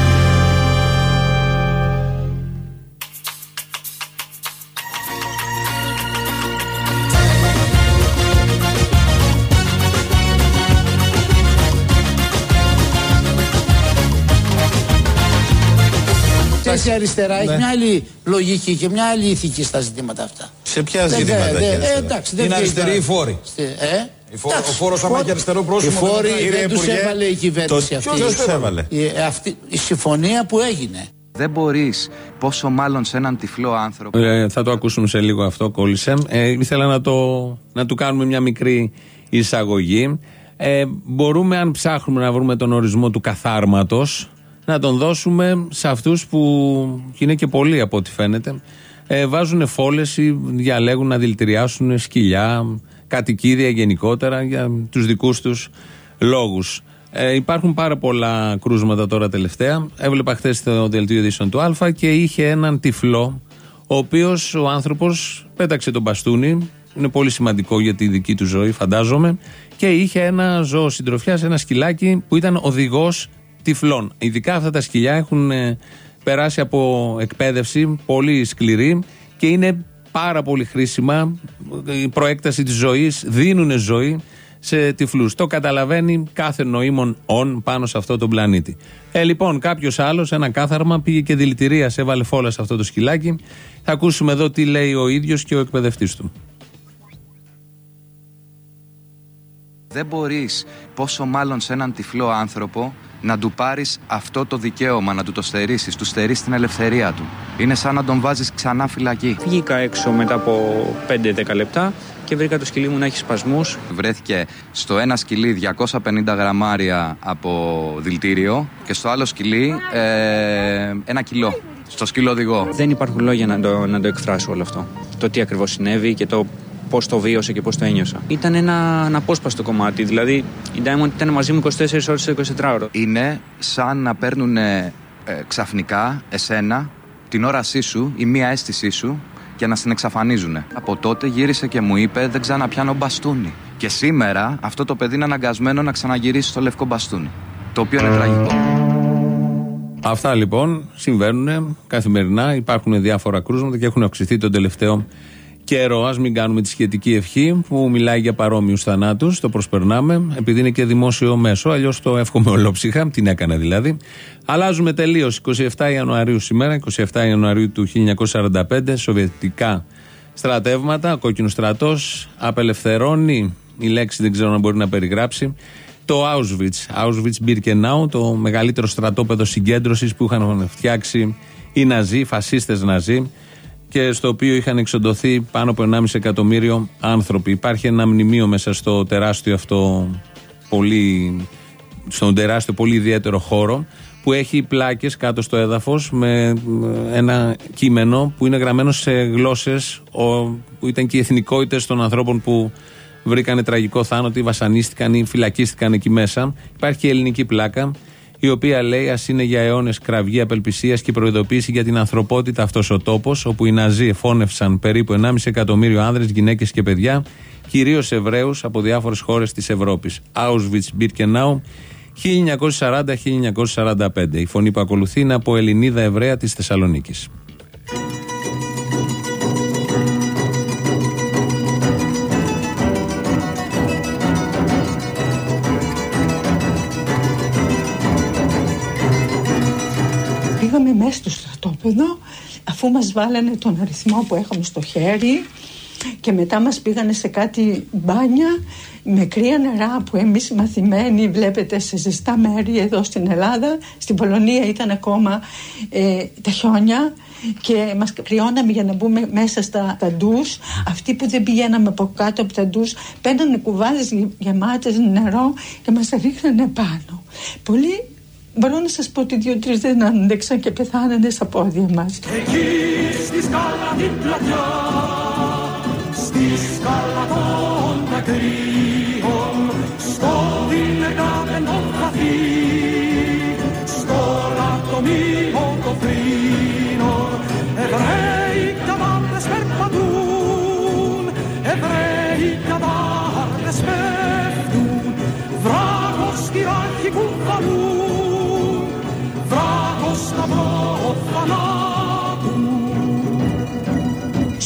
η αριστερά έχει μια άλλη λογική και μια άλλη ηθική στα ζητήματα αυτά. Σε ποια Δεν- ζητήματα δεν- έχει δεν- αριστερά; ε, εντάξει, δεν Είναι βγαίνει αριστεροί τώρα. οι φόροι; Στη- Ε, Η φόρο- εντάξει, ο φόρος άμα φόροι- έχει αριστερό πρόσωπο, Οι φόροι δεν- δεν, Κύριε τους Υπουργέ, έβαλε η κυβέρνηση το- αυτή. ποιος τους έβαλε; Η, αυτή, η συμφωνία που έγινε. Δεν μπορείς, πόσο μάλλον σε έναν τυφλό άνθρωπο. Ε, θα το ακούσουμε σε λίγο αυτό, κόλλησε. Ε, ήθελα να, το, να του κάνουμε μια μικρή εισαγωγή. Ε, μπορούμε, αν ψάχνουμε να βρούμε τον ορισμό του καθάρματος, να τον δώσουμε σε αυτούς που και είναι και πολλοί από ό,τι φαίνεται. Ε, βάζουν φόλες ή διαλέγουν να δηλητηριάσουν σκυλιά, κατοικίδια γενικότερα για τους δικούς τους λόγους. Ε, υπάρχουν πάρα πολλά κρούσματα τώρα τελευταία. Έβλεπα χθες το δελτίο ειδήσεων του Α και είχε έναν τυφλό, ο οποίος ο άνθρωπος πέταξε τον μπαστούνι. Είναι πολύ σημαντικό για τη δική του ζωή, φαντάζομαι. Και είχε ένα ζώο συντροφιάς, ένα σκυλάκι που ήταν οδηγός τυφλών. Ειδικά αυτά τα σκυλιά έχουν ε, περάσει από εκπαίδευση πολύ σκληρή και είναι πάρα πολύ χρήσιμα. Η προέκταση της ζωής δίνουν ζωή σε τυφλούς. Το καταλαβαίνει κάθε νοήμων όν πάνω σε αυτό τον πλανήτη. Ε, λοιπόν, κάποιος άλλος, ένα κάθαρμα, πήγε και δηλητηρία, σε έβαλε φόλα σε αυτό το σκυλάκι. Θα ακούσουμε εδώ τι λέει ο ίδιος και ο εκπαιδευτής του. Δεν μπορείς, πόσο μάλλον σε έναν τυφλό άνθρωπο, να του πάρεις αυτό το δικαίωμα, να του το στερήσεις, του στερείς την ελευθερία του. Είναι σαν να τον βάζεις ξανά φυλακή. Βγήκα έξω μετά από 5-10 λεπτά και βρήκα το σκυλί μου να έχει σπασμούς. Βρέθηκε στο ένα σκυλί 250 γραμμάρια από δηλητήριο και στο άλλο σκυλί ε, ένα κιλό. Στο σκύλο οδηγό. Δεν υπάρχουν λόγια να το, να το εκφράσω όλο αυτό. Το τι ακριβώς συνέβη και το πώς το βίωσα και πώς το ένιωσα. Ήταν ένα αναπόσπαστο κομμάτι. Δηλαδή, η Diamond ήταν μαζί μου 24 ώρες το 24 ώρο. Είναι σαν να παίρνουν ε, ξαφνικά εσένα την όρασή σου ή μία αίσθησή σου και να στην εξαφανίζουν. Από τότε γύρισε και μου είπε: Δεν ξαναπιάνω μπαστούνι. Και σήμερα αυτό το παιδί είναι αναγκασμένο να ξαναγυρίσει στο λευκό μπαστούνι. Το οποίο είναι τραγικό. Αυτά λοιπόν συμβαίνουν καθημερινά. Υπάρχουν διάφορα κρούσματα και έχουν αυξηθεί τον τελευταίο καιρό. Α μην κάνουμε τη σχετική ευχή που μιλάει για παρόμοιους θανάτους. Το προσπερνάμε, επειδή είναι και δημόσιο μέσο. Αλλιώς το εύχομαι ολόψυχα. Την έκανα δηλαδή. Αλλάζουμε τελείως. 27 Ιανουαρίου σήμερα, 27 Ιανουαρίου του 1945, σοβιετικά στρατεύματα. Ο κόκκινος στρατός απελευθερώνει. Η λέξη δεν ξέρω αν μπορεί να περιγράψει. Το Auschwitz, Auschwitz-Birkenau, το μεγαλύτερο στρατόπεδο συγκέντρωσης που είχαν φτιάξει οι Ναζί, οι φασίστες Ναζί και στο οποίο είχαν εξοντωθεί πάνω από 1,5 εκατομμύριο άνθρωποι. Υπάρχει ένα μνημείο μέσα στο τεράστιο αυτό πολύ, στον τεράστιο πολύ ιδιαίτερο χώρο που έχει πλάκες κάτω στο έδαφος με ένα κείμενο που είναι γραμμένο σε γλώσσες που ήταν και οι εθνικότητες των ανθρώπων που βρήκανε τραγικό θάνατο ή βασανίστηκαν ή φυλακίστηκαν εκεί μέσα. Υπάρχει και ελληνική πλάκα η οποία λέει ας είναι για αιώνες κραυγή απελπισίας και προειδοποίηση για την ανθρωπότητα αυτός ο τόπος, όπου οι Ναζί εφώνευσαν περίπου 1,5 εκατομμύριο άνδρες, γυναίκες και παιδιά, κυρίως Εβραίους από διάφορες χώρες της Ευρώπης. Auschwitz, Birkenau, 1940-1945. Η φωνή που ακολουθεί είναι από Ελληνίδα Εβραία της Θεσσαλονίκης. Πήγαμε μέσα στο στρατόπεδο αφού μας βάλανε τον αριθμό που είχαμε στο χέρι και μετά μας πήγανε σε κάτι μπάνια με κρύα νερά που εμείς οι μαθημένοι βλέπετε σε ζεστά μέρη εδώ στην Ελλάδα. Στην Πολωνία ήταν ακόμα ε, τα χιόνια και μας κρυώναμε για να μπούμε μέσα στα τα ντους αυτοί που δεν πηγαίναμε από κάτω από τα ντους παίρνανε κουβάδες γεμάτες νερό και μας ρίχνανε πάνω. Πολύ Μπορώ να σας πω ότι δύο-τρεις δεν άντεξαν και πεθάνανε στα πόδια μας. Εκεί στη σκάλα την πλατιά, στη σκάλα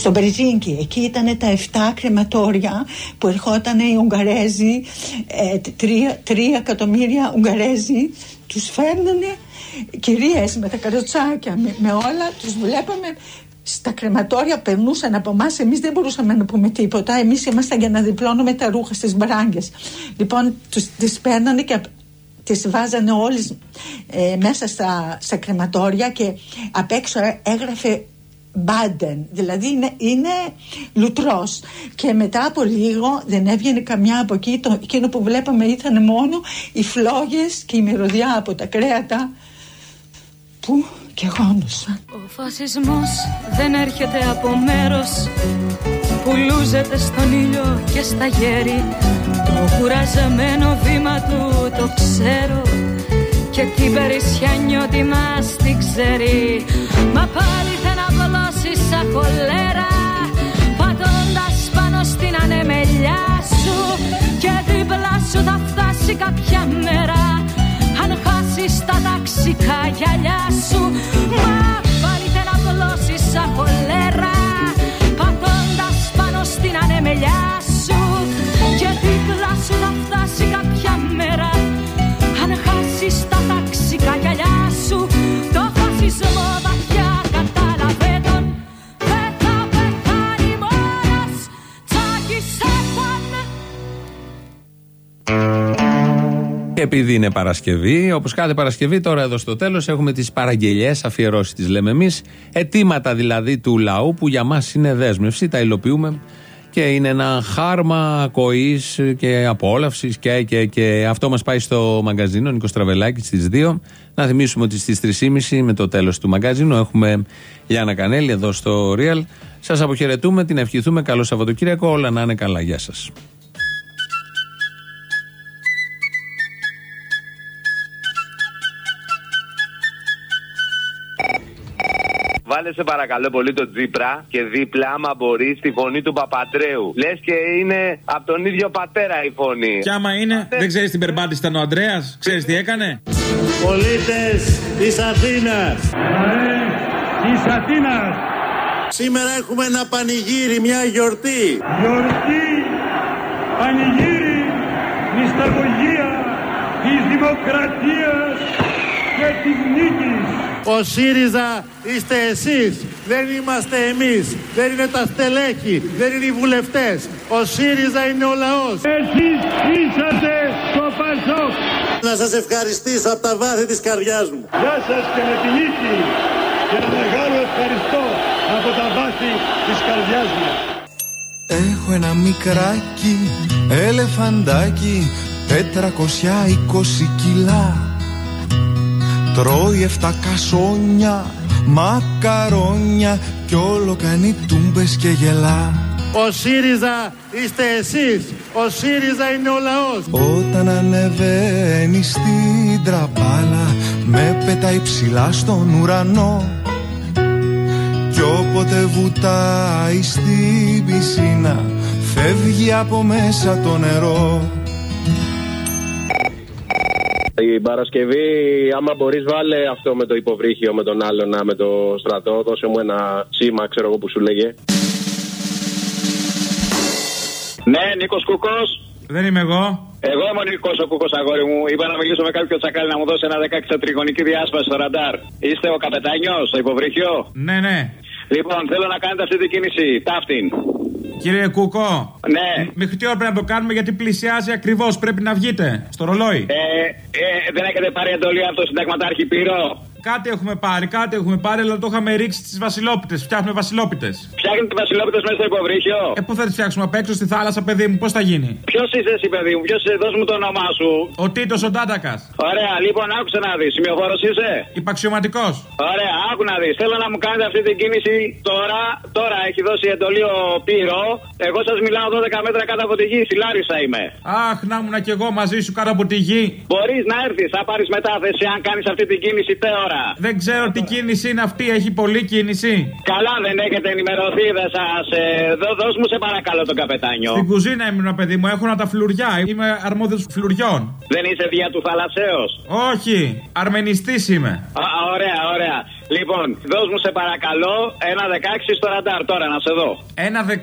στο Μπερζίνκι. Εκεί ήταν τα 7 κρεματόρια που ερχόταν οι Ουγγαρέζοι, ε, τρία, τρία εκατομμύρια Ουγγαρέζοι, τους φέρνανε κυρίες με τα καροτσάκια, με, με όλα, τους βλέπαμε στα κρεματόρια περνούσαν από εμάς, εμείς δεν μπορούσαμε να πούμε τίποτα. Εμείς ήμασταν για να διπλώνουμε τα ρούχα στις μπράγκε. Λοιπόν, τις παίρνανε και τις βάζανε όλες ε, μέσα στα, στα κρεματόρια και απ' έξω έγραφε Μπάντεν, δηλαδή είναι, είναι λουτρός. Και μετά από λίγο δεν έβγαινε καμιά από εκεί. Το, εκείνο που βλέπαμε ήταν μόνο οι φλόγες και η μυρωδιά από τα κρέατα. Που και γόνουσαν Ο φασισμός δεν έρχεται από μέρος που λούζεται στον ήλιο και στα γέρι. Το κουραζεμένο βήμα του το ξέρω Και την περισσιά νιώτη μας την ξέρει. Μα πάλι δεν απολώσει σαν χολέρα Πατώντας πάνω στην ανεμελιά σου. Και δίπλα σου θα φτάσει κάποια μέρα Αν χάσεις τα ταξικά γυαλιά σου. Μα πάλι δεν απολώσει σαν χολέρα Πατώντας πάνω στην ανεμελιά σου επειδή είναι Παρασκευή, όπως κάθε Παρασκευή, τώρα εδώ στο τέλος έχουμε τις παραγγελίε, αφιερώσεις τις λέμε εμείς. Αιτήματα δηλαδή του λαού που για μας είναι δέσμευση, τα υλοποιούμε και είναι ένα χάρμα ακοής και απόλαυσης και, και, και αυτό μας πάει στο μαγκαζίνο Νίκος Τραβελάκης στις 2. Να θυμίσουμε ότι στις 3.30 με το τέλος του μαγκαζίνου έχουμε Λιάννα Κανέλη εδώ στο Real. Σας αποχαιρετούμε, την ευχηθούμε. Καλό Σαββατοκύριακο, όλα να είναι καλά. Γεια σας. Βάλε σε παρακαλώ πολύ τον Τζίπρα και δίπλα, άμα μπορείς, τη φωνή του Παπατρέου. Λες και είναι από τον ίδιο πατέρα η φωνή. Και άμα είναι, δεν ξέρεις την περπάτη ήταν ο Αντρέα, ξέρεις τι έκανε; Πολίτες της Αθήνας. Της Αθήνας. Σήμερα έχουμε ένα πανηγύρι, μια γιορτή. Γιορτή, πανηγύρι, μυσταγωγία της δημοκρατίας και της νίκης. Ο ΣΥΡΙΖΑ είστε εσείς, δεν είμαστε εμείς. Δεν είναι τα στελέχη, δεν είναι οι βουλευτές. Ο ΣΥΡΙΖΑ είναι ο λαός. Εσείς είσαστε το Πασόκ. Να σας ευχαριστήσω από τα βάθη της καρδιάς μου. Γεια σας και με τη νίκη και ένα μεγάλο ευχαριστώ από τα βάθη της καρδιάς μου. Έχω ένα μικράκι ελεφαντάκι 420 κιλά Τρώει 7 κασόνια, μακαρόνια Κι όλο κάνει τούμπες και γελά Ο ΣΥΡΙΖΑ είστε εσείς. Ο ΣΥΡΙΖΑ είναι ο λαός. Όταν ανεβαίνει στην τραπάλα Με πετάει ψηλά στον ουρανό Κι όποτε βουτάει στην πισίνα Φεύγει από μέσα το νερό Την Παρασκευή, άμα μπορείς, βάλε αυτό με το υποβρύχιο με τον άλλον, με το στρατό. Δώσε μου ένα σήμα, ξέρω εγώ που σου λέγε. Ναι, Νίκος Κούκο. Δεν είμαι εγώ. Εγώ είμαι ο Νίκος ο Κούκο, αγόρι μου. Είπα να μιλήσω με κάποιο τσακάλι να μου δώσει ένα 16 σε τριγωνική διάσπαση στο ραντάρ. Είστε ο καπετάνιος, στο υποβρύχιο; Ναι, ναι. Λοιπόν, θέλω να κάνετε αυτή την κίνηση. Ταύτην. Κύριε Κούκο. Ναι. Μέχρι τι ώρα πρέπει να το κάνουμε γιατί πλησιάζει ακριβώς. Πρέπει να βγείτε στο ρολόι. Ε, ε, δεν έχετε πάρει εντολή από το συνταγματάρχη Πύρο; Κάτι έχουμε πάρει, κάτι έχουμε πάρει, αλλά το είχαμε ρίξει στις Βασιλόπιτες. Φτιάχνουμε Βασιλόπιτες. Φτιάχνετε βασιλόπιτες μέσα στο υποβρύχιο. Ε, πού θα τις φτιάξουμε απ' έξω στη θάλασσα, παιδί μου, πώς θα γίνει; Ποιος είσαι εσύ, παιδί μου, ποιος είσαι, δώσ' μου το όνομά σου. Ο Τίτος ο Ντάτακας. Ωραία, λοιπόν, άκουσε να δεις. Σημειοφόρος είσαι; Υπαξιωματικός. Ωραία, άκου να δεις. Θέλω να μου κάνετε αυτή την κίνηση τώρα. Τώρα έχει δώσει εντολή ο Πύρο. Εγώ σας μιλάω 12 μέτρα κάτω από τη γη. Στη Λάρισα είμαι. Αχ, να ήμουν κι εγώ μαζί σου κάτω από τη γη. Μπορείς να έρθεις, θα πάρεις μετάθεση αν κάνεις αυτή την κίνηση τώρα. Δεν ξέρω τι κίνηση είναι αυτή, έχει πολλή κίνηση. Καλά, δεν έχετε ενημερωθεί, δεν σας. Ε, δώ- δώσ' μου σε παρακαλώ τον καπετάνιο. Στην κουζίνα ήμουν, παιδί μου, έχω να τα φλουριά. Είμαι αρμόδιος φλουριών. Δεν είσαι δια του θαλασσέως. Όχι, αρμενιστής είμαι. Α, ωραία, ωραία. Λοιπόν, δώσ' μου σε παρακαλώ ένα 16 στο ραντάρ τώρα να σε δω. Ένα 16.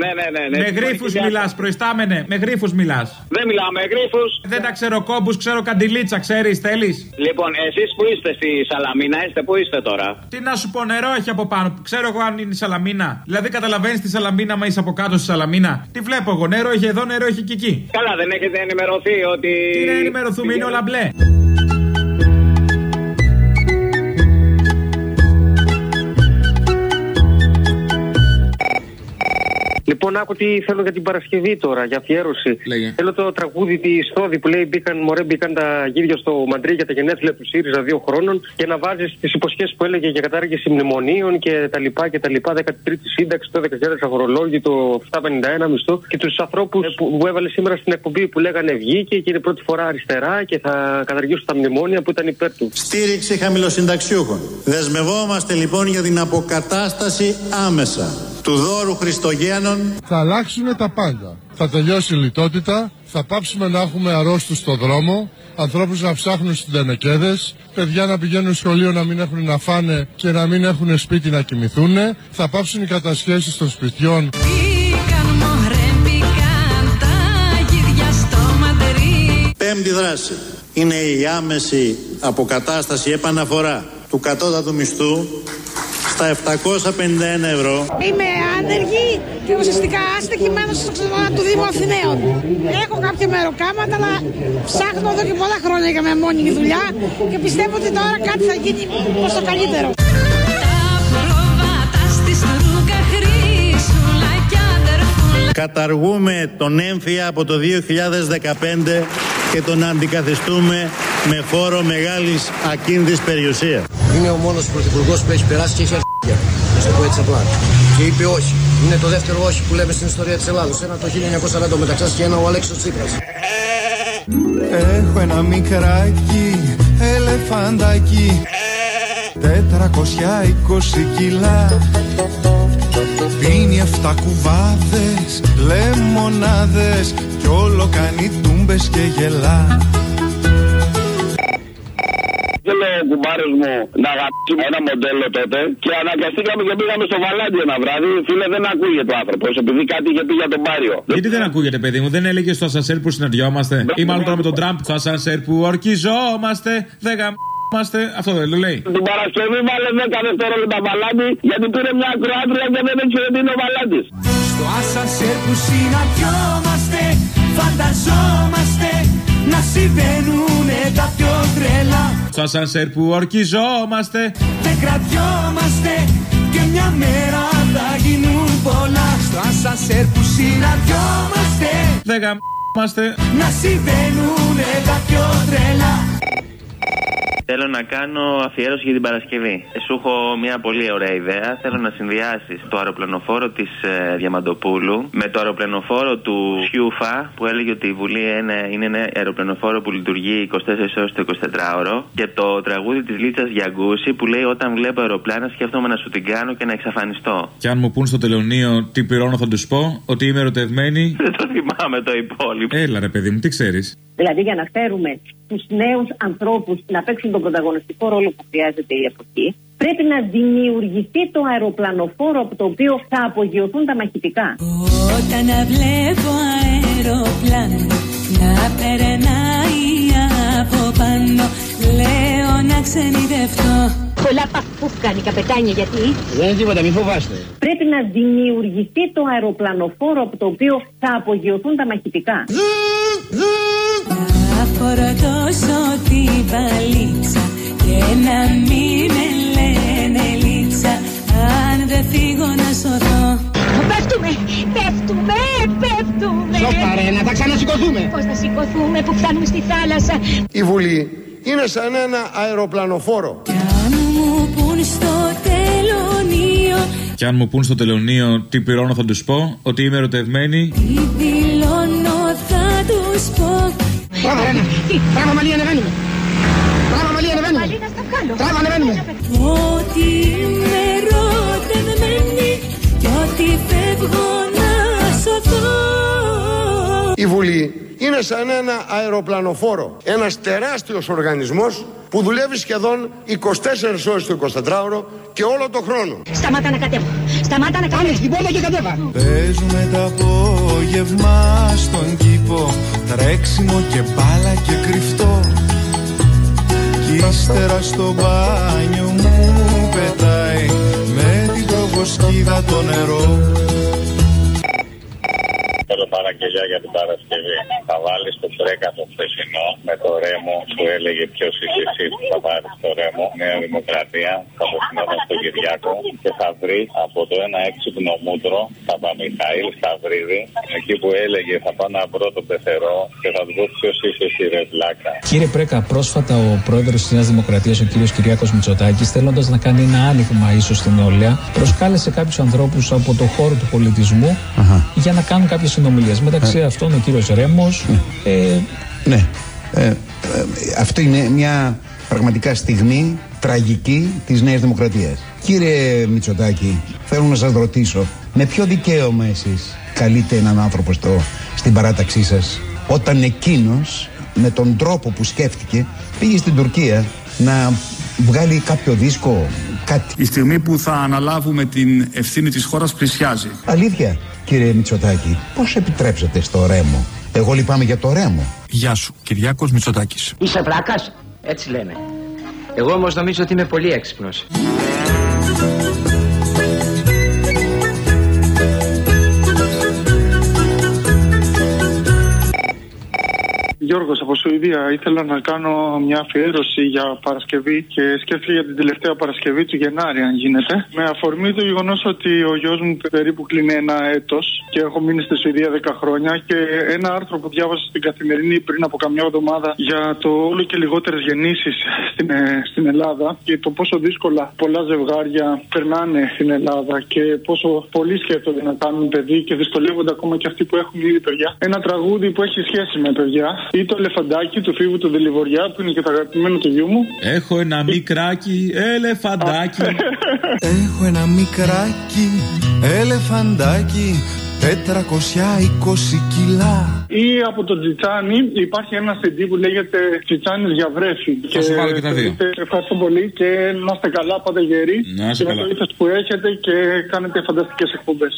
Ναι, ναι, ναι. ναι. Με γρήφου μιλάς, προϊστάμενε. Με γρήφου μιλάς. Δεν μιλάω με γρήφου. Δεν τα ξέρω κόμπους, ξέρω καντιλίτσα, ξέρεις, θέλεις. Λοιπόν, εσείς που είστε στη Σαλαμίνα, είστε που είστε τώρα; Τι να σου πω, νερό έχει από πάνω. Ξέρω εγώ αν είναι η Σαλαμίνα. Δηλαδή, καταλαβαίνεις τη Σαλαμίνα, μα είσαι από κάτω στη Σαλαμίνα. Τι βλέπω εγώ, νερό έχει εδώ, νερό έχει και εκεί. Καλά, δεν έχετε ενημερωθεί ότι. Τι να ενημερωθούμε, είναι όλα μπλε. Λοιπόν, άκου τι θέλω για την Παρασκευή τώρα, για αφιέρωση. Λέγε. Θέλω το τραγούδι της Στόδη που λέει μπήκαν, μωρέ, μπήκαν τα γίδια στο Μαντρί για τα γενέθλια του ΣΥΡΙΖΑ δύο χρόνων και να βάζεις τις υποσχέσεις που έλεγε για κατάργηση μνημονίων και τα λοιπά και τα λοιπά. 13η σύνταξη, το 14 αγορολόγιο, το 751 μισθό και τους ανθρώπους που, που έβαλε σήμερα στην εκπομπή που λέγανε βγήκε και είναι πρώτη φορά αριστερά και θα καταργήσουν τα μνημόνια που ήταν υπέρ του. Στήριξη χαμηλοσυνταξιούχων. Δεσμευόμαστε λοιπόν για την αποκατάσταση άμεσα του δώρου Χριστογέννων Θα αλλάξουν τα πάντα. Θα τελειώσει η λιτότητα, θα πάψουμε να έχουμε αρρώστους στο δρόμο, ανθρώπους να ψάχνουν στις τενεκέδες, παιδιά να πηγαίνουν σχολείο να μην έχουν να φάνε και να μην έχουν σπίτι να κοιμηθούν, θα πάψουν οι κατασχέσεις των σπιτιών. Μπήκαν μωρέ μπήκαν τα γύρια στο Μαντρί Πέμπτη δράση είναι η άμεση αποκατάσταση επαναφορά του κατώτατου μισθού στα 751 ευρώ Είμαι άνεργη και ουσιαστικά άστεχη μένω στο ξενοδοχείο του Δήμου Αθηναίων. Έχω κάποια μεροκάματα, αλλά ψάχνω εδώ και πολλά χρόνια για μια μόνιμη δουλειά και πιστεύω ότι τώρα κάτι θα γίνει προς το καλύτερο. Προβάτα στη στρούκα χρήσουλα κι αδερφούλα Καταργούμε τον έμφυα από το 2015 και τον αντικαθιστούμε με φόρο μεγάλης ακίνδης περιουσίας. Είναι ο μόνος πρωθυπουργός που έχει περάσει και έχει αρχίδια. Να σου το πω έτσι απλά. Και είπε όχι. Είναι το δεύτερο όχι που λέμε στην ιστορία της Ελλάδος. Ένα το 1940 ο Μεταξάς και ένα ο Αλέξης Τσίπρας. Έχω ένα μικράκι ελεφαντάκι 420 κιλά Πίνει 7 κουβάδες, λεμονάδες Κι όλο κάνει τούμπες και γελά Θέλω ο κουμπάρο μου να αγαπήσουμε ένα μοντέλο τότε και αναγκαστήκαμε και πήγαμε στο Βαλάντι ένα βράδυ. Φίλε, δεν ακούγεται ο άνθρωπος επειδή κάτι είχε πει για τον Πάριο. Γιατί δεν ακούγεται, παιδί μου, δεν έλεγε στο ασανσέρ που συναντιόμαστε. Ή μάλλον τώρα με τον Τραμπ στο ασανσέρ που ορκιζόμαστε, δεν γαμμάστε. Αυτό δεν το λέει. Την Παρασκευή βάλε 10 δευτερόλεπτα Βαλάντι γιατί πήρε μια ακροάτρια και δεν ήξερε τι είναι ο Βαλάντι. Στο ασανσέρ που συναντιόμαστε Φανταζόμαστε να συμβαίνουνε τα πιο τρελά Στο ασανσέρ που ορκιζόμαστε. Δεν κρατιόμαστε και μια μέρα θα γίνουν πολλά Στο ασανσέρ που συναντιόμαστε Δεν γαμμάστε. Να συμβαίνουνε τα πιο τρελά Θέλω να κάνω αφιέρωση για την Παρασκευή. Ε, Σου έχω μια πολύ ωραία ιδέα. Θέλω να συνδυάσεις το αεροπλανοφόρο της ε, Διαμαντοπούλου με το αεροπλανοφόρο του Σιούφα που έλεγε ότι η Βουλή είναι, είναι ένα αεροπλανοφόρο που λειτουργεί 24 ώρες το 24ωρο και το τραγούδι της Λίτσας Γιαγκούση που λέει Όταν βλέπω αεροπλάνα σκέφτομαι να σου την κάνω και να εξαφανιστώ. Και αν μου πούν στο τελωνίο τι πληρώνω, θα τους πω ότι είμαι ερωτευμένη. Δεν το θυμάμαι το υπόλοιπο. Έλα ρε παιδί μου, τι ξέρεις. Δηλαδή για να φέρουμε τους νέους ανθρώπους να παίξουν τον πρωταγωνιστικό ρόλο που χρειάζεται η εποχή, πρέπει να δημιουργηθεί το αεροπλανοφόρο από το οποίο θα απογειωθούν τα μαχητικά. Όταν βλέπω αεροπλάνο να περνάει από πάνω Λέω να ξενιδευτώ Πολλά παππούκαν οι καπετάνια γιατί; Δεν είναι τίποτα, μη φοβάστε. πρέπει να δημιουργηθεί το αεροπλανοφόρο από το οποίο θα απογειωθούν τα μαχητικά. Να φορτώσω την παλίτσα Και να μην με λένε λίτσα Αν δεν φύγω να σωθώ Πέφτουμε, πέφτουμε, πέφτουμε. Σοπα ρε, να τα ξανασηκωθούμε. Πώς θα σηκωθούμε που φτάνουμε στη θάλασσα; Η Βουλή είναι σαν ένα αεροπλανοφόρο. Αν μου πουν στο τελωνίο Και αν μου πούν στο τελωνίο τι πληρώνω, θα τους πω ότι είμαι ερωτευμένη. Τι δηλώνω θα τους πω Μπράβο Ρένα, μπράβο Μαλή ανεβαίνουμε. Μπράβο Μαλή ανεβαίνουμε. Μαλίνα στα βγάλω. Μπράβο ανεβαίνουμε. Ότι είμαι ερωτευμένη Κι ότι φεύγω να σωθώ Η Βουλή είναι σαν ένα αεροπλανοφόρο. Ένας τεράστιος οργανισμός που δουλεύει σχεδόν 24 ώρες το 24ωρο και όλο το χρόνο. Σταμάτα να κατέβω. Σταμάτα να κατέβω. την πόρτα και κατέβα. Παίζουμε το απόγευμα στον κήπο Τρέξιμο και μπάλα και κρυφτό. Κι ύστερα στο μπάνιο μου πετάει Με την προβοσκίδα το νερό Θέλω παραγγελιά για την Παρασκευή. Θα θα βάλεις το τρέκα το χθεσινό με το ρέμο που έλεγε ποιος είσαι εσύ που θα πάρεις το ρέμο. Νέα Δημοκρατία. Θα απευθυνόταν στον Κυριάκο και θα βρεις από το ένα έξυπνο μούτρο Παπαμιχαήλ Σταυρίδη εκεί που έλεγε θα πάω να βρω το πεθερό και θα του πω ποιος είσαι εσύ ρε βλάκα. Κύριε Πρέκα, πρόσφατα ο πρόεδρος της Νέας Δημοκρατίας, ο κύριος Κυριάκος Μητσοτάκης, θέλοντας να κάνει ένα άνοιγμα ίσως στην Όλια, προσκάλεσε κάποιους ανθρώπους από το χώρο του πολιτισμού για να κάνουν κάποιες συνομιλίες. Μεταξύ αυτών ο κύριος Ρέμος. Ε, Ναι. Ε, ε, αυτό είναι μια πραγματικά στιγμή τραγική της Νέας Δημοκρατίας. Κύριε Μητσοτάκη, θέλω να σας ρωτήσω, με ποιο δικαίωμα εσείς καλείτε έναν άνθρωπο στο, στην παράταξή σας, όταν εκείνος με τον τρόπο που σκέφτηκε πήγε στην Τουρκία να βγάλει κάποιο δίσκο, κάτι; Η στιγμή που θα αναλάβουμε την ευθύνη της χώρας πλησιάζει. Αλήθεια, κύριε Μητσοτάκη, πώς επιτρέψατε στο Ρέμο. Εγώ λυπάμαι για το Ρέμο. Γεια σου, Κυριάκος Μητσοτάκης. Είσαι βλάκας, έτσι λένε. Εγώ όμως νομίζω ότι είμαι πολύ έξυπνος. Γιώργος από Σουηδία. Ήθελα να κάνω μια αφιέρωση για Παρασκευή και σκέφτηκα για την τελευταία Παρασκευή του Γενάρη, αν γίνεται. Με αφορμή το γεγονός ότι ο γιος μου περίπου κλείνει ένα έτος και έχω μείνει στη Σουηδία 10 χρόνια και ένα άρθρο που διάβασα στην καθημερινή πριν από καμιά εβδομάδα για το όλο και λιγότερες γεννήσεις στην, ε, στην Ελλάδα και το πόσο δύσκολα πολλά ζευγάρια περνάνε στην Ελλάδα και πόσο πολλοί σκέφτονται να κάνουν παιδί και δυσκολεύονται ακόμα και αυτοί που έχουν ήδη παιδιά. Ένα τραγούδι που έχει σχέση με παιδιά ή το ελεφαντάκι του φίβου του Δελιβοριά που είναι και το αγαπημένο του γιού μου. Έχω ένα μικράκι ελεφαντάκι. Έχω ένα μικράκι ελεφαντάκι 420 κιλά Ή από το Τζιτσάνι υπάρχει ένα CD που λέγεται Τζιτσάνις για βρέφη. Θα σου βάλω και τα δύο. Ευχαριστώ πολύ και να είστε καλά, πάτε γεροί. Να είστε και καλά. με το ήθος που έχετε και κάνετε φανταστικές εκπομπές.